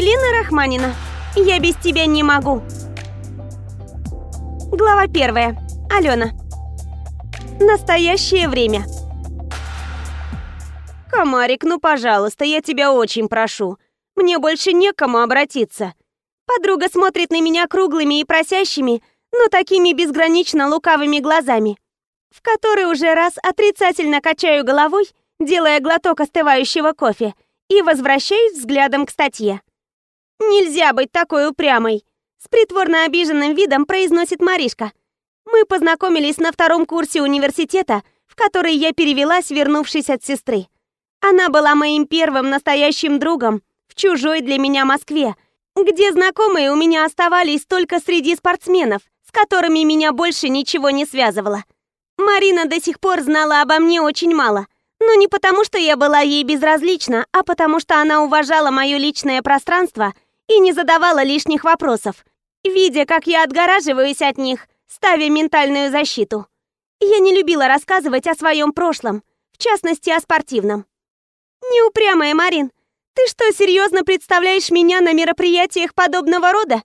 Ангелина Рахманина. Я без тебя не могу. Глава первая. Алена. Настоящее время. Комарик, ну пожалуйста, я тебя очень прошу. Мне больше некому обратиться. Подруга смотрит на меня круглыми и просящими, но такими безгранично лукавыми глазами, в которые уже раз отрицательно качаю головой, делая глоток остывающего кофе, и возвращаюсь взглядом к статье. «Нельзя быть такой упрямой!» С притворно обиженным видом произносит Маришка. Мы познакомились на втором курсе университета, в который я перевелась, вернувшись от сестры. Она была моим первым настоящим другом в чужой для меня Москве, где знакомые у меня оставались только среди спортсменов, с которыми меня больше ничего не связывало. Марина до сих пор знала обо мне очень мало, но не потому, что я была ей безразлична, а потому что она уважала мое личное пространство и не задавала лишних вопросов, видя, как я отгораживаюсь от них, ставя ментальную защиту. Я не любила рассказывать о своем прошлом, в частности, о спортивном. «Неупрямая, Марин, ты что, серьезно представляешь меня на мероприятиях подобного рода?»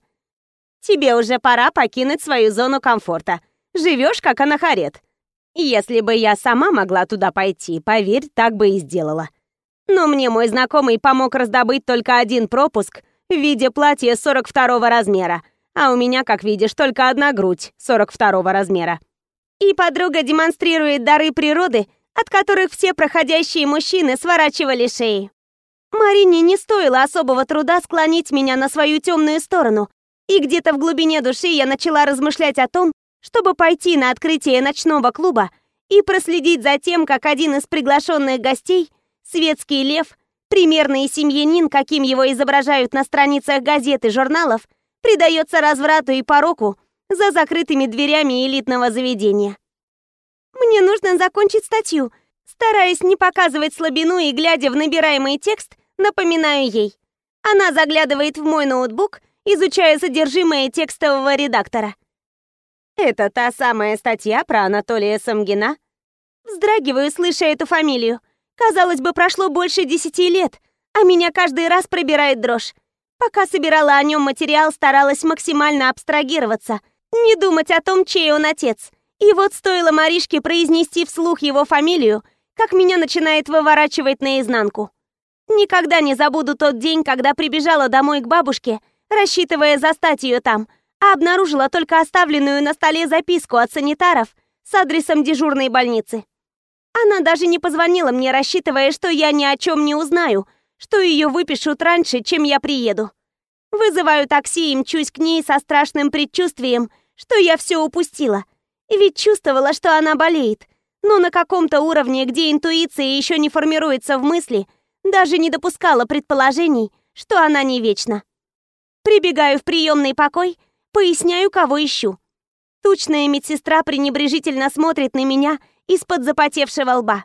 «Тебе уже пора покинуть свою зону комфорта. Живешь, как анахарет. Если бы я сама могла туда пойти, поверь, так бы и сделала. Но мне мой знакомый помог раздобыть только один пропуск в виде платья 42 размера, а у меня, как видишь, только одна грудь 42 размера. И подруга демонстрирует дары природы, от которых все проходящие мужчины сворачивали шеи. Марине не стоило особого труда склонить меня на свою темную сторону, и где-то в глубине души я начала размышлять о том, чтобы пойти на открытие ночного клуба и проследить за тем, как один из приглашенных гостей, светский лев, примерный семьянин, каким его изображают на страницах газет и журналов, предается разврату и пороку за закрытыми дверями элитного заведения. Мне нужно закончить статью. Стараясь не показывать слабину и глядя в набираемый текст, напоминаю ей. Она заглядывает в мой ноутбук, изучая содержимое текстового редактора. «Это та самая статья про Анатолия Самгина?» Вздрагиваю, слыша эту фамилию. Казалось бы, прошло больше десяти лет, а меня каждый раз пробирает дрожь. Пока собирала о нем материал, старалась максимально абстрагироваться, не думать о том, чей он отец. И вот стоило Маришке произнести вслух его фамилию, как меня начинает выворачивать наизнанку. Никогда не забуду тот день, когда прибежала домой к бабушке, рассчитывая застать ее там, а обнаружила только оставленную на столе записку от санитаров с адресом дежурной больницы. Она даже не позвонила мне, рассчитывая, что я ни о чем не узнаю, что ее выпишут раньше, чем я приеду. Вызываю такси и мчусь к ней со страшным предчувствием, что я все упустила. Ведь чувствовала, что она болеет, но на каком-то уровне, где интуиция еще не формируется в мысли, даже не допускала предположений, что она не вечна. Прибегаю в приемный покой, поясняю, кого ищу. Тучная медсестра пренебрежительно смотрит на меня из-под запотевшего лба.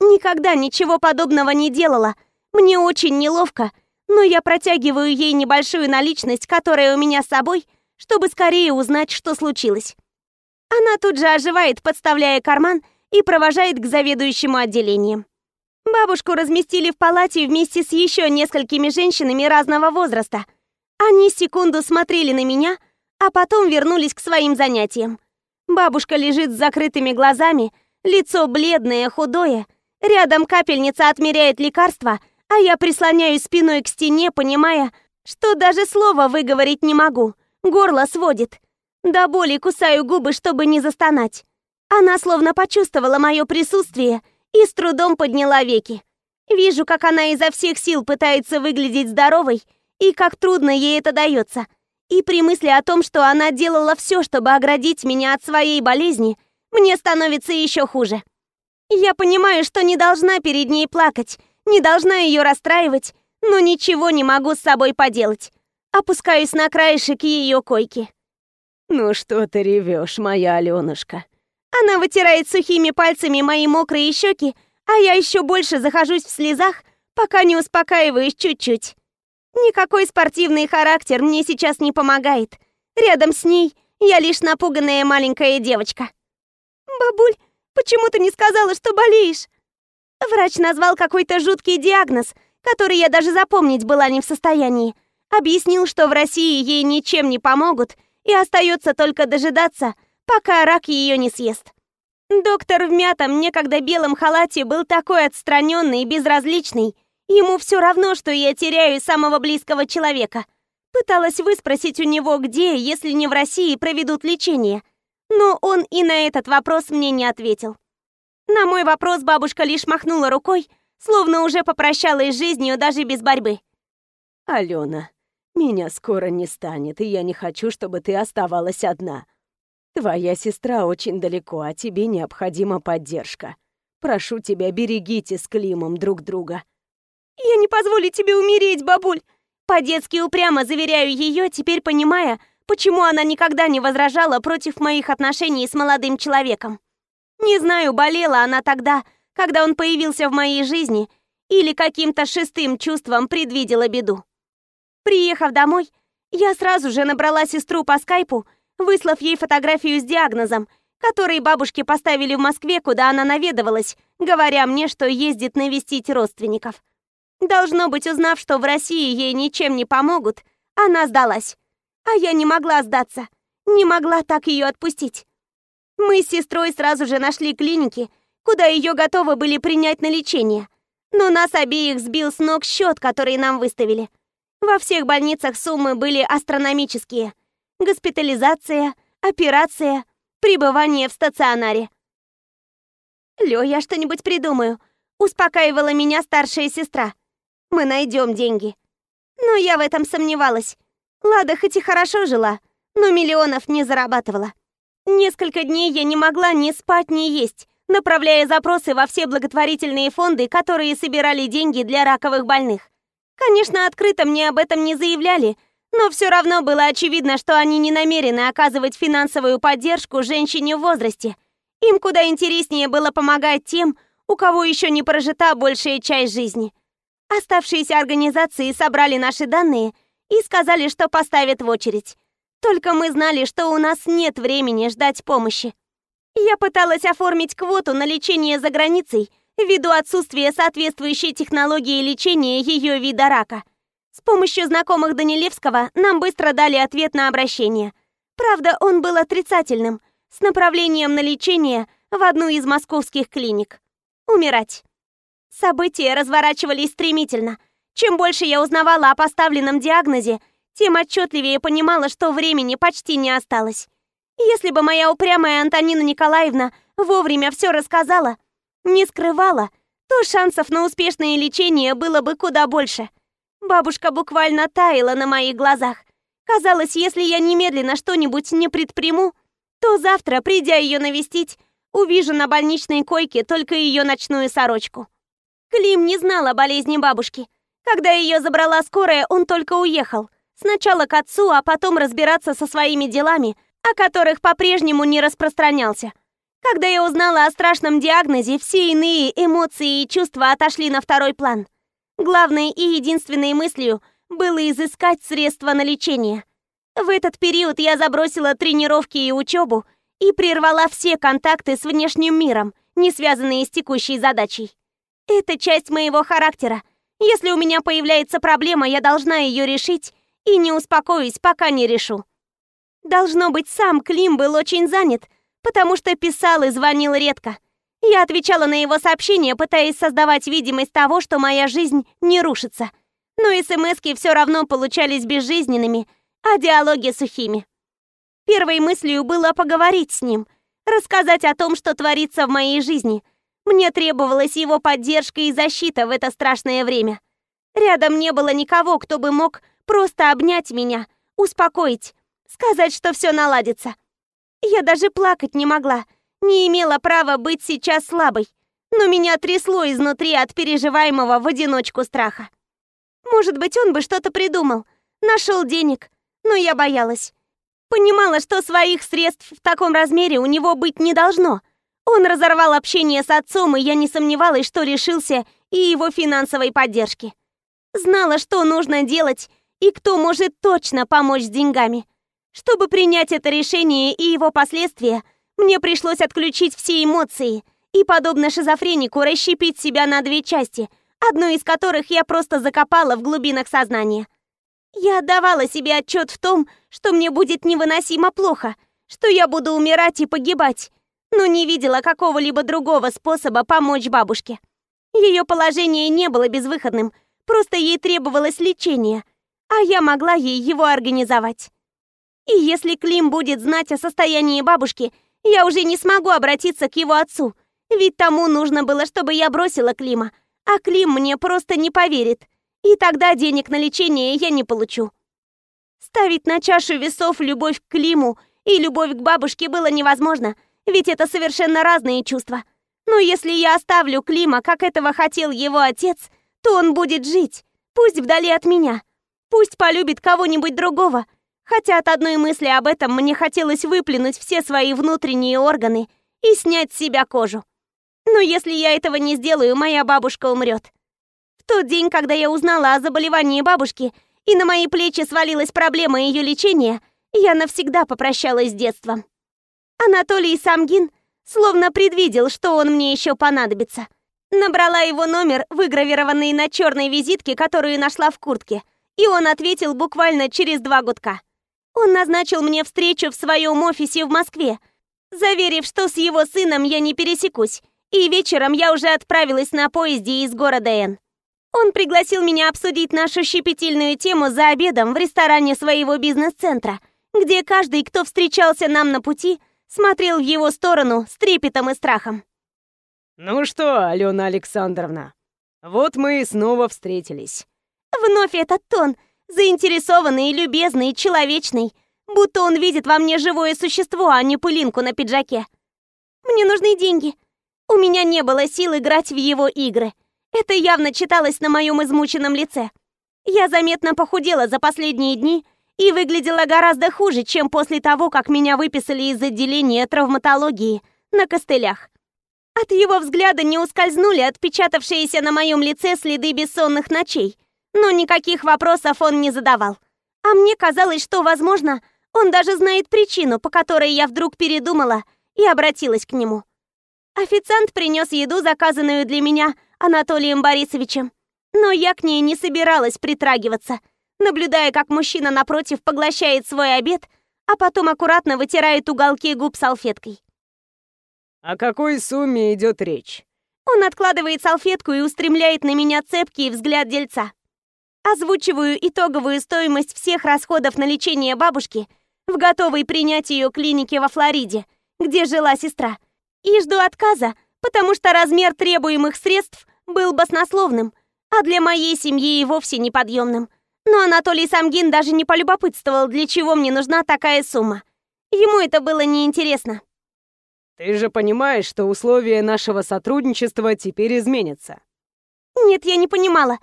Никогда ничего подобного не делала. Мне очень неловко, но я протягиваю ей небольшую наличность, которая у меня с собой, чтобы скорее узнать, что случилось. Она тут же оживает, подставляя карман и провожает к заведующему отделением. Бабушку разместили в палате вместе с еще несколькими женщинами разного возраста. Они секунду смотрели на меня, а потом вернулись к своим занятиям. Бабушка лежит с закрытыми глазами, лицо бледное, худое. Рядом капельница отмеряет лекарства, а я прислоняюсь спиной к стене, понимая, что даже слова выговорить не могу. Горло сводит. До боли кусаю губы, чтобы не застонать. Она словно почувствовала мое присутствие и с трудом подняла веки. Вижу, как она изо всех сил пытается выглядеть здоровой и как трудно ей это дается. И при мысли о том, что она делала все, чтобы оградить меня от своей болезни, мне становится еще хуже. Я понимаю, что не должна перед ней плакать, не должна ее расстраивать, но ничего не могу с собой поделать. Опускаюсь на краешек ее койки. «Ну что ты ревешь, моя Аленушка?» Она вытирает сухими пальцами мои мокрые щеки, а я еще больше захожусь в слезах, пока не успокаиваюсь чуть-чуть. Никакой спортивный характер мне сейчас не помогает. Рядом с ней я лишь напуганная маленькая девочка. «Бабуль, почему ты не сказала, что болеешь?» Врач назвал какой-то жуткий диагноз, который я даже запомнить была не в состоянии. Объяснил, что в России ей ничем не помогут, и остается только дожидаться, пока рак ее не съест. Доктор в мятом, некогда белом халате был такой отстраненный и безразличный. Ему все равно, что я теряю самого близкого человека. Пыталась выспросить у него, где, если не в России, проведут лечение. Но он и на этот вопрос мне не ответил. На мой вопрос бабушка лишь махнула рукой, словно уже попрощалась с жизнью даже без борьбы. «Алена, меня скоро не станет, и я не хочу, чтобы ты оставалась одна. Твоя сестра очень далеко, а тебе необходима поддержка. Прошу тебя, берегите с Климом друг друга. Я не позволю тебе умереть, бабуль. По-детски упрямо заверяю ее, теперь понимая, почему она никогда не возражала против моих отношений с молодым человеком. Не знаю, болела она тогда, когда он появился в моей жизни, или каким-то шестым чувством предвидела беду. Приехав домой, я сразу же набрала сестру по скайпу выслав ей фотографию с диагнозом, который бабушке поставили в Москве, куда она наведывалась, говоря мне, что ездит навестить родственников. Должно быть, узнав, что в России ей ничем не помогут, она сдалась. А я не могла сдаться, не могла так ее отпустить. Мы с сестрой сразу же нашли клиники, куда ее готовы были принять на лечение. Но нас обеих сбил с ног счет, который нам выставили. Во всех больницах суммы были астрономические госпитализация, операция, пребывание в стационаре. «Лё, я что-нибудь придумаю», — успокаивала меня старшая сестра. «Мы найдем деньги». Но я в этом сомневалась. Лада хоть и хорошо жила, но миллионов не зарабатывала. Несколько дней я не могла ни спать, ни есть, направляя запросы во все благотворительные фонды, которые собирали деньги для раковых больных. Конечно, открыто мне об этом не заявляли — но все равно было очевидно, что они не намерены оказывать финансовую поддержку женщине в возрасте. Им куда интереснее было помогать тем, у кого еще не прожита большая часть жизни. Оставшиеся организации собрали наши данные и сказали, что поставят в очередь. Только мы знали, что у нас нет времени ждать помощи. Я пыталась оформить квоту на лечение за границей ввиду отсутствия соответствующей технологии лечения ее вида рака. С помощью знакомых Данилевского нам быстро дали ответ на обращение. Правда, он был отрицательным, с направлением на лечение в одну из московских клиник. Умирать. События разворачивались стремительно. Чем больше я узнавала о поставленном диагнозе, тем отчетливее понимала, что времени почти не осталось. Если бы моя упрямая Антонина Николаевна вовремя все рассказала, не скрывала, то шансов на успешное лечение было бы куда больше. Бабушка буквально таяла на моих глазах. Казалось, если я немедленно что-нибудь не предприму, то завтра, придя ее навестить, увижу на больничной койке только ее ночную сорочку. Клим не знал о болезни бабушки. Когда ее забрала скорая, он только уехал. Сначала к отцу, а потом разбираться со своими делами, о которых по-прежнему не распространялся. Когда я узнала о страшном диагнозе, все иные эмоции и чувства отошли на второй план. Главной и единственной мыслью было изыскать средства на лечение. В этот период я забросила тренировки и учебу и прервала все контакты с внешним миром, не связанные с текущей задачей. Это часть моего характера. Если у меня появляется проблема, я должна ее решить и не успокоюсь, пока не решу. Должно быть, сам Клим был очень занят, потому что писал и звонил редко. Я отвечала на его сообщения, пытаясь создавать видимость того, что моя жизнь не рушится. Но смски все равно получались безжизненными, а диалоги сухими. Первой мыслью было поговорить с ним, рассказать о том, что творится в моей жизни. Мне требовалась его поддержка и защита в это страшное время. Рядом не было никого, кто бы мог просто обнять меня, успокоить, сказать, что все наладится. Я даже плакать не могла, не имела права быть сейчас слабой, но меня трясло изнутри от переживаемого в одиночку страха. Может быть, он бы что-то придумал, нашел денег, но я боялась. Понимала, что своих средств в таком размере у него быть не должно. Он разорвал общение с отцом, и я не сомневалась, что решился и его финансовой поддержки. Знала, что нужно делать и кто может точно помочь с деньгами. Чтобы принять это решение и его последствия – мне пришлось отключить все эмоции и, подобно шизофренику, расщепить себя на две части, одну из которых я просто закопала в глубинах сознания. Я отдавала себе отчет в том, что мне будет невыносимо плохо, что я буду умирать и погибать, но не видела какого-либо другого способа помочь бабушке. Ее положение не было безвыходным, просто ей требовалось лечение, а я могла ей его организовать. И если Клим будет знать о состоянии бабушки, я уже не смогу обратиться к его отцу, ведь тому нужно было, чтобы я бросила Клима, а Клим мне просто не поверит, и тогда денег на лечение я не получу. Ставить на чашу весов любовь к Климу и любовь к бабушке было невозможно, ведь это совершенно разные чувства. Но если я оставлю Клима, как этого хотел его отец, то он будет жить, пусть вдали от меня. Пусть полюбит кого-нибудь другого. Хотя от одной мысли об этом мне хотелось выплюнуть все свои внутренние органы и снять с себя кожу. Но если я этого не сделаю, моя бабушка умрет. В тот день, когда я узнала о заболевании бабушки, и на мои плечи свалилась проблема ее лечения, я навсегда попрощалась с детством. Анатолий Самгин словно предвидел, что он мне еще понадобится. Набрала его номер, выгравированный на черной визитке, которую нашла в куртке, и он ответил буквально через два гудка. Он назначил мне встречу в своем офисе в Москве, заверив, что с его сыном я не пересекусь, и вечером я уже отправилась на поезде из города Н. Он пригласил меня обсудить нашу щепетильную тему за обедом в ресторане своего бизнес-центра, где каждый, кто встречался нам на пути, смотрел в его сторону с трепетом и страхом. «Ну что, Алена Александровна, вот мы и снова встретились». Вновь этот тон, заинтересованный, любезный, человечный, будто он видит во мне живое существо, а не пылинку на пиджаке. Мне нужны деньги. У меня не было сил играть в его игры. Это явно читалось на моем измученном лице. Я заметно похудела за последние дни и выглядела гораздо хуже, чем после того, как меня выписали из отделения травматологии на костылях. От его взгляда не ускользнули отпечатавшиеся на моем лице следы бессонных ночей, но никаких вопросов он не задавал. А мне казалось, что, возможно, он даже знает причину, по которой я вдруг передумала и обратилась к нему. Официант принес еду, заказанную для меня Анатолием Борисовичем, но я к ней не собиралась притрагиваться – наблюдая, как мужчина напротив поглощает свой обед, а потом аккуратно вытирает уголки губ салфеткой. «О какой сумме идет речь?» Он откладывает салфетку и устремляет на меня цепкий взгляд дельца. Озвучиваю итоговую стоимость всех расходов на лечение бабушки в готовой принять ее клинике во Флориде, где жила сестра, и жду отказа, потому что размер требуемых средств был баснословным, а для моей семьи и вовсе неподъемным – но Анатолий Самгин даже не полюбопытствовал, для чего мне нужна такая сумма. Ему это было неинтересно. Ты же понимаешь, что условия нашего сотрудничества теперь изменятся. Нет, я не понимала.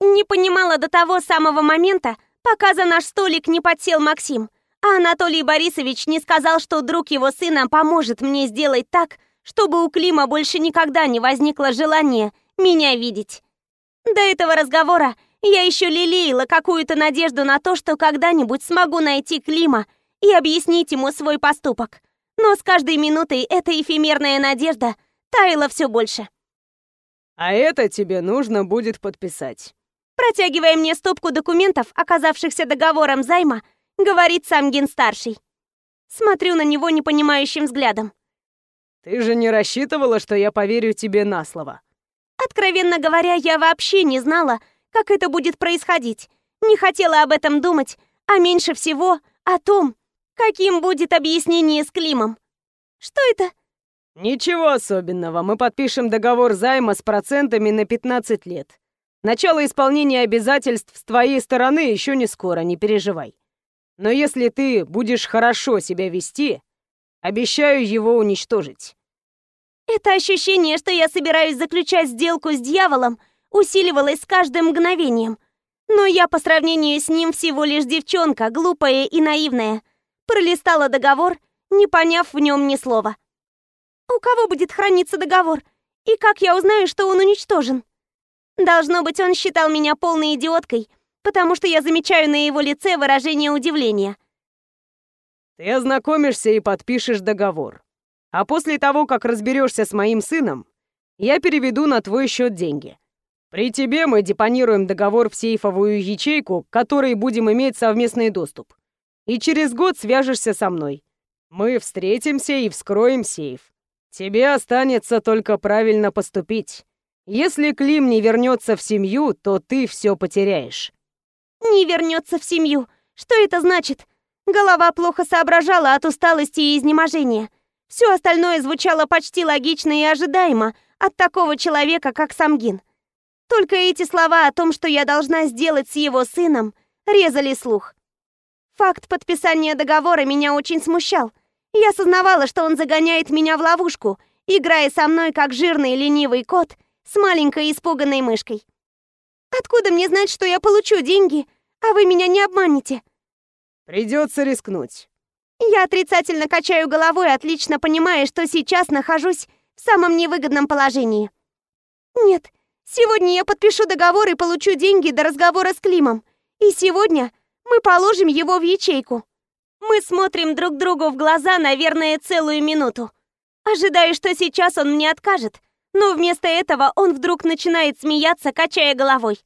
Не понимала до того самого момента, пока за наш столик не подсел Максим, а Анатолий Борисович не сказал, что друг его сына поможет мне сделать так, чтобы у Клима больше никогда не возникло желания меня видеть. До этого разговора я еще лелеяла какую-то надежду на то, что когда-нибудь смогу найти Клима и объяснить ему свой поступок. Но с каждой минутой эта эфемерная надежда таяла все больше. «А это тебе нужно будет подписать». Протягивая мне стопку документов, оказавшихся договором займа, говорит Самгин-старший. Смотрю на него непонимающим взглядом. «Ты же не рассчитывала, что я поверю тебе на слово?» Откровенно говоря, я вообще не знала, как это будет происходить. Не хотела об этом думать, а меньше всего о том, каким будет объяснение с Климом. Что это? Ничего особенного. Мы подпишем договор займа с процентами на 15 лет. Начало исполнения обязательств с твоей стороны еще не скоро, не переживай. Но если ты будешь хорошо себя вести, обещаю его уничтожить. Это ощущение, что я собираюсь заключать сделку с дьяволом, усиливалось с каждым мгновением. Но я по сравнению с ним всего лишь девчонка, глупая и наивная. Пролистала договор, не поняв в нем ни слова. У кого будет храниться договор? И как я узнаю, что он уничтожен? Должно быть, он считал меня полной идиоткой, потому что я замечаю на его лице выражение удивления. Ты ознакомишься и подпишешь договор. А после того, как разберешься с моим сыном, я переведу на твой счет деньги. При тебе мы депонируем договор в сейфовую ячейку, к которой будем иметь совместный доступ. И через год свяжешься со мной. Мы встретимся и вскроем сейф. Тебе останется только правильно поступить. Если Клим не вернется в семью, то ты все потеряешь. Не вернется в семью. Что это значит? Голова плохо соображала от усталости и изнеможения. Все остальное звучало почти логично и ожидаемо от такого человека, как Самгин. Только эти слова о том, что я должна сделать с его сыном, резали слух. Факт подписания договора меня очень смущал. Я осознавала, что он загоняет меня в ловушку, играя со мной как жирный ленивый кот с маленькой испуганной мышкой. Откуда мне знать, что я получу деньги, а вы меня не обманете? Придется рискнуть. Я отрицательно качаю головой, отлично понимая, что сейчас нахожусь в самом невыгодном положении. Нет, сегодня я подпишу договор и получу деньги до разговора с Климом. И сегодня мы положим его в ячейку. Мы смотрим друг другу в глаза, наверное, целую минуту. Ожидаю, что сейчас он мне откажет, но вместо этого он вдруг начинает смеяться, качая головой.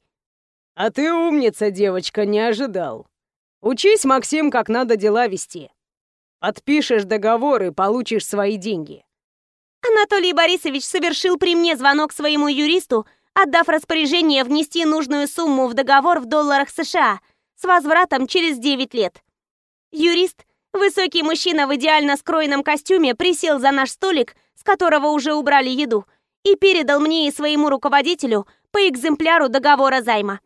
«А ты умница, девочка, не ожидал. Учись, Максим, как надо дела вести. Подпишешь договор и получишь свои деньги». Анатолий Борисович совершил при мне звонок своему юристу, отдав распоряжение внести нужную сумму в договор в долларах США с возвратом через 9 лет. Юрист, высокий мужчина в идеально скроенном костюме, присел за наш столик, с которого уже убрали еду, и передал мне и своему руководителю по экземпляру договора займа.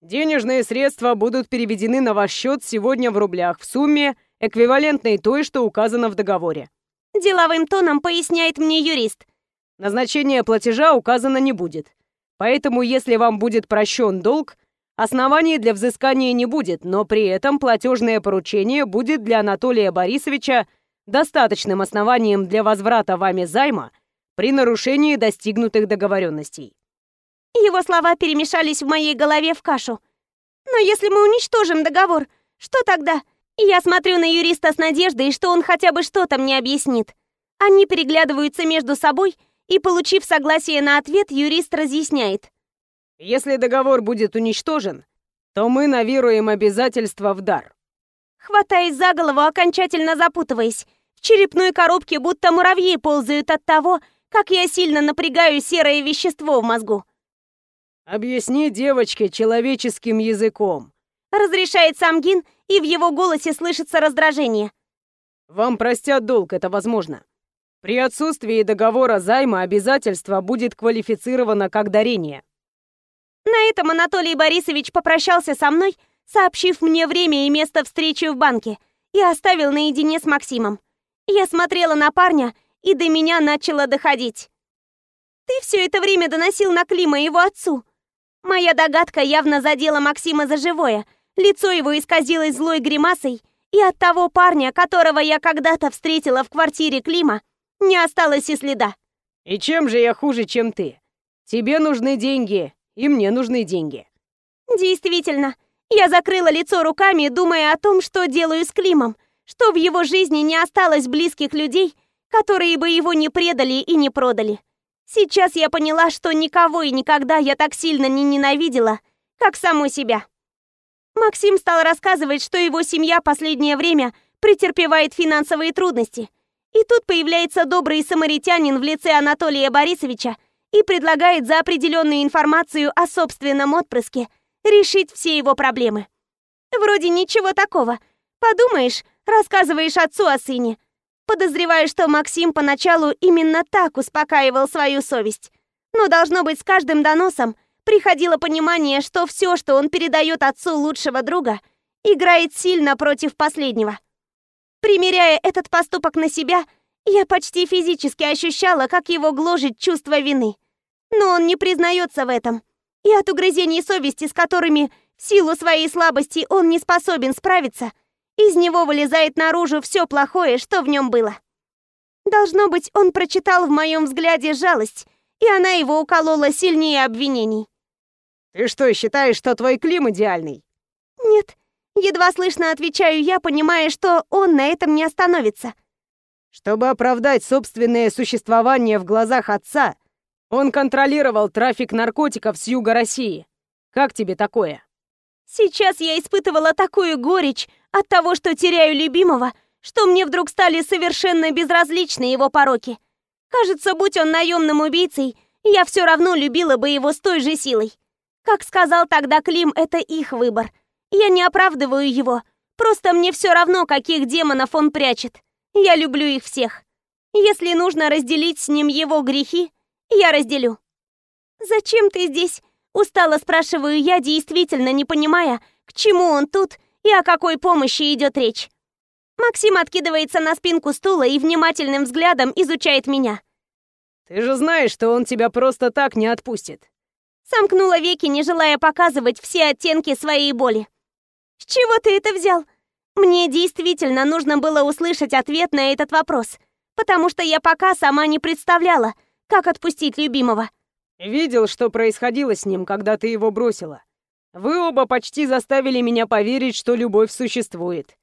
Денежные средства будут переведены на ваш счет сегодня в рублях в сумме, эквивалентной той, что указано в договоре. Деловым тоном поясняет мне юрист. Назначение платежа указано не будет. Поэтому, если вам будет прощен долг, Оснований для взыскания не будет, но при этом платежное поручение будет для Анатолия Борисовича достаточным основанием для возврата вами займа при нарушении достигнутых договоренностей. Его слова перемешались в моей голове в кашу. Но если мы уничтожим договор, что тогда? Я смотрю на юриста с надеждой, что он хотя бы что-то мне объяснит. Они переглядываются между собой, и, получив согласие на ответ, юрист разъясняет. Если договор будет уничтожен, то мы навируем обязательства в дар. Хватаясь за голову, окончательно запутываясь. В черепной коробке будто муравьи ползают от того, как я сильно напрягаю серое вещество в мозгу. «Объясни девочке человеческим языком», — разрешает Самгин, и в его голосе слышится раздражение. «Вам простят долг, это возможно. При отсутствии договора займа обязательство будет квалифицировано как дарение. На этом Анатолий Борисович попрощался со мной, сообщив мне время и место встречи в банке, и оставил наедине с Максимом. Я смотрела на парня, и до меня начало доходить. «Ты все это время доносил на Клима его отцу». Моя догадка явно задела Максима за живое. Лицо его исказилось злой гримасой, и от того парня, которого я когда-то встретила в квартире Клима, не осталось и следа. «И чем же я хуже, чем ты? Тебе нужны деньги, и мне нужны деньги». Действительно, я закрыла лицо руками, думая о том, что делаю с Климом, что в его жизни не осталось близких людей, которые бы его не предали и не продали. Сейчас я поняла, что никого и никогда я так сильно не ненавидела, как саму себя. Максим стал рассказывать, что его семья последнее время претерпевает финансовые трудности. И тут появляется добрый самаритянин в лице Анатолия Борисовича и предлагает за определенную информацию о собственном отпрыске решить все его проблемы. Вроде ничего такого. Подумаешь, рассказываешь отцу о сыне. Подозреваю, что Максим поначалу именно так успокаивал свою совесть. Но должно быть с каждым доносом приходило понимание, что все, что он передает отцу лучшего друга, играет сильно против последнего. Примеряя этот поступок на себя, я почти физически ощущала, как его гложет чувство вины. Но он не признается в этом. И от угрызений совести, с которыми в силу своей слабости он не способен справиться, из него вылезает наружу все плохое, что в нем было. Должно быть, он прочитал в моем взгляде жалость, и она его уколола сильнее обвинений. «Ты что, считаешь, что твой Клим идеальный?» «Нет», едва слышно отвечаю я, понимая, что он на этом не остановится. «Чтобы оправдать собственное существование в глазах отца, Он контролировал трафик наркотиков с юга России. Как тебе такое? Сейчас я испытывала такую горечь от того, что теряю любимого, что мне вдруг стали совершенно безразличны его пороки. Кажется, будь он наемным убийцей, я все равно любила бы его с той же силой. Как сказал тогда Клим, это их выбор. Я не оправдываю его. Просто мне все равно, каких демонов он прячет. Я люблю их всех. Если нужно разделить с ним его грехи, я разделю. «Зачем ты здесь?» Устало спрашиваю я, действительно не понимая, к чему он тут и о какой помощи идет речь. Максим откидывается на спинку стула и внимательным взглядом изучает меня. «Ты же знаешь, что он тебя просто так не отпустит». Сомкнула веки, не желая показывать все оттенки своей боли. «С чего ты это взял?» Мне действительно нужно было услышать ответ на этот вопрос, потому что я пока сама не представляла, как отпустить любимого. «Видел, что происходило с ним, когда ты его бросила. Вы оба почти заставили меня поверить, что любовь существует.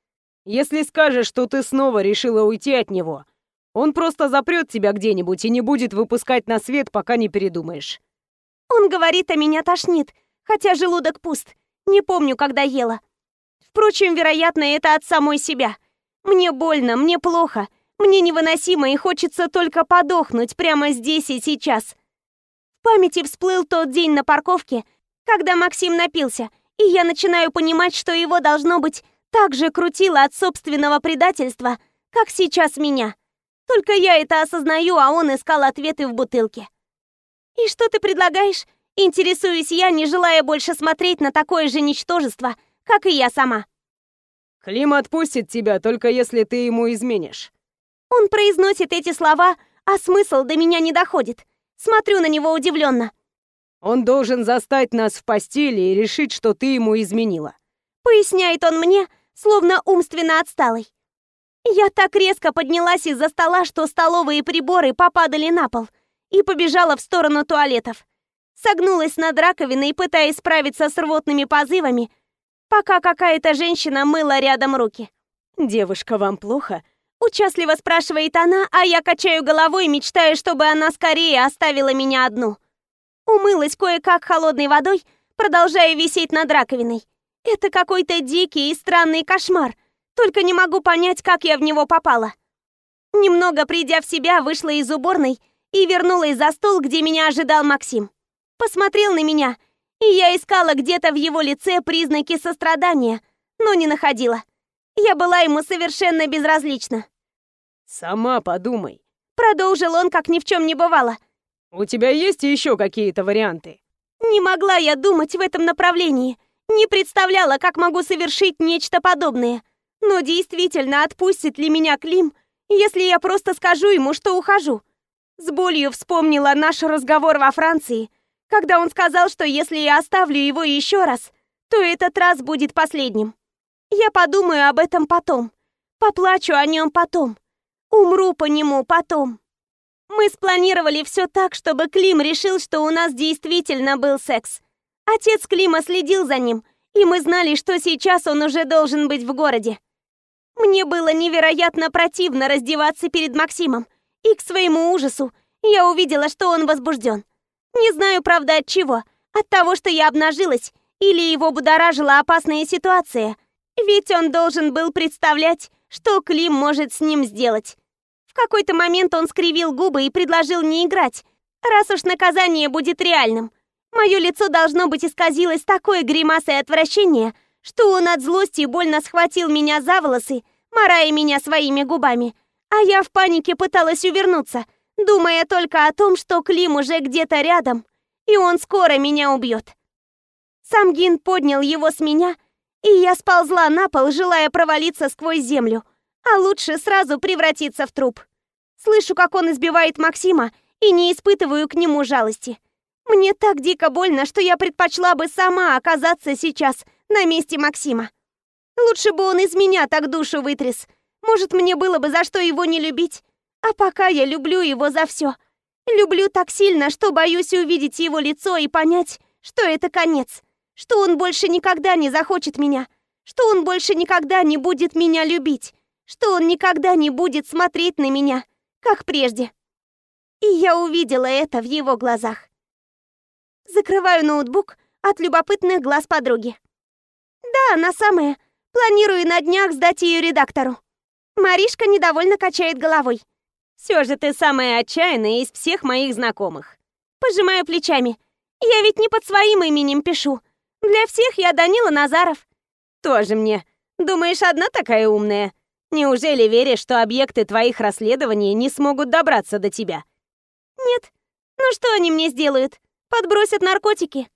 Если скажешь, что ты снова решила уйти от него, он просто запрет тебя где-нибудь и не будет выпускать на свет, пока не передумаешь. Он говорит, а меня тошнит, хотя желудок пуст. Не помню, когда ела. Впрочем, вероятно, это от самой себя. Мне больно, мне плохо, мне невыносимо и хочется только подохнуть прямо здесь и сейчас. В памяти всплыл тот день на парковке, когда Максим напился, и я начинаю понимать, что его, должно быть, так же крутило от собственного предательства, как сейчас меня. Только я это осознаю, а он искал ответы в бутылке. «И что ты предлагаешь?» Интересуюсь я, не желая больше смотреть на такое же ничтожество, как и я сама. «Клим отпустит тебя, только если ты ему изменишь». Он произносит эти слова, а смысл до меня не доходит. Смотрю на него удивленно. «Он должен застать нас в постели и решить, что ты ему изменила». Поясняет он мне, словно умственно отсталый. Я так резко поднялась из-за стола, что столовые приборы попадали на пол, и побежала в сторону туалетов. Согнулась над раковиной, пытаясь справиться с рвотными позывами, пока какая-то женщина мыла рядом руки. «Девушка, вам плохо?» Участливо спрашивает она, а я качаю головой, мечтая, чтобы она скорее оставила меня одну. Умылась кое-как холодной водой, продолжая висеть над раковиной. Это какой-то дикий и странный кошмар. Только не могу понять, как я в него попала. Немного придя в себя, вышла из уборной и вернулась за стол, где меня ожидал Максим. Посмотрел на меня, и я искала где-то в его лице признаки сострадания, но не находила. Я была ему совершенно безразлична. «Сама подумай», — продолжил он, как ни в чем не бывало. «У тебя есть еще какие-то варианты?» Не могла я думать в этом направлении. Не представляла, как могу совершить нечто подобное. Но действительно, отпустит ли меня Клим, если я просто скажу ему, что ухожу? С болью вспомнила наш разговор во Франции, когда он сказал, что если я оставлю его еще раз, то этот раз будет последним. Я подумаю об этом потом. Поплачу о нем потом. Умру по нему потом. Мы спланировали все так, чтобы Клим решил, что у нас действительно был секс. Отец Клима следил за ним, и мы знали, что сейчас он уже должен быть в городе. Мне было невероятно противно раздеваться перед Максимом, и к своему ужасу я увидела, что он возбужден. Не знаю, правда, от чего. От того, что я обнажилась, или его будоражила опасная ситуация. Ведь он должен был представлять, что Клим может с ним сделать. В какой-то момент он скривил губы и предложил не играть, раз уж наказание будет реальным. Мое лицо должно быть исказилось такой гримасой отвращения, что он от злости больно схватил меня за волосы, морая меня своими губами. А я в панике пыталась увернуться, думая только о том, что Клим уже где-то рядом, и он скоро меня убьет. Самгин поднял его с меня, и я сползла на пол, желая провалиться сквозь землю, а лучше сразу превратиться в труп. Слышу, как он избивает Максима, и не испытываю к нему жалости. Мне так дико больно, что я предпочла бы сама оказаться сейчас на месте Максима. Лучше бы он из меня так душу вытряс. Может, мне было бы за что его не любить. А пока я люблю его за все. Люблю так сильно, что боюсь увидеть его лицо и понять, что это конец. Что он больше никогда не захочет меня. Что он больше никогда не будет меня любить. Что он никогда не будет смотреть на меня, как прежде. И я увидела это в его глазах. Закрываю ноутбук от любопытных глаз подруги. Да, она самая. Планирую на днях сдать ее редактору. Маришка недовольно качает головой. Все же ты самая отчаянная из всех моих знакомых. Пожимаю плечами. Я ведь не под своим именем пишу. Для всех я Данила Назаров. Тоже мне. Думаешь, одна такая умная? Неужели веришь, что объекты твоих расследований не смогут добраться до тебя? Нет. Ну что они мне сделают? Подбросят наркотики?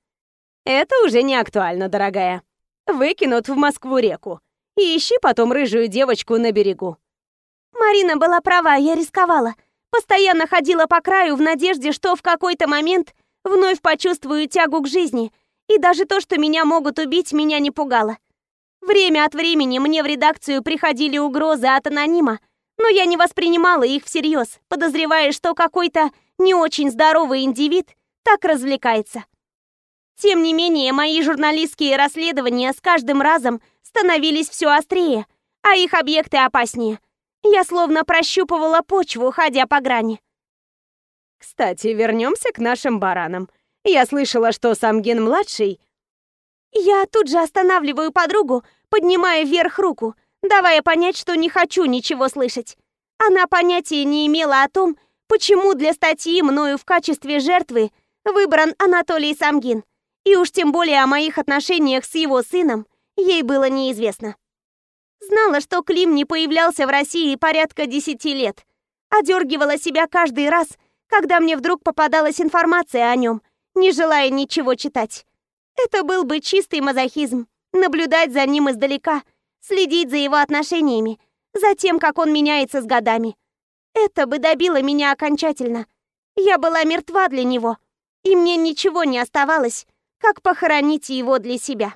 Это уже не актуально, дорогая. Выкинут в Москву-реку. И ищи потом рыжую девочку на берегу. Марина была права, я рисковала. Постоянно ходила по краю в надежде, что в какой-то момент вновь почувствую тягу к жизни. И даже то, что меня могут убить, меня не пугало. Время от времени мне в редакцию приходили угрозы от анонима, но я не воспринимала их всерьез, подозревая, что какой-то не очень здоровый индивид так развлекается. Тем не менее, мои журналистские расследования с каждым разом становились все острее, а их объекты опаснее. Я словно прощупывала почву, ходя по грани. Кстати, вернемся к нашим баранам. Я слышала, что Самгин-младший... Я тут же останавливаю подругу, поднимая вверх руку, давая понять, что не хочу ничего слышать. Она понятия не имела о том, почему для статьи мною в качестве жертвы выбран Анатолий Самгин. И уж тем более о моих отношениях с его сыном ей было неизвестно. Знала, что Клим не появлялся в России порядка десяти лет. Одергивала себя каждый раз, когда мне вдруг попадалась информация о нем, не желая ничего читать. Это был бы чистый мазохизм — наблюдать за ним издалека, следить за его отношениями, за тем, как он меняется с годами. Это бы добило меня окончательно. Я была мертва для него, и мне ничего не оставалось, как похоронить его для себя.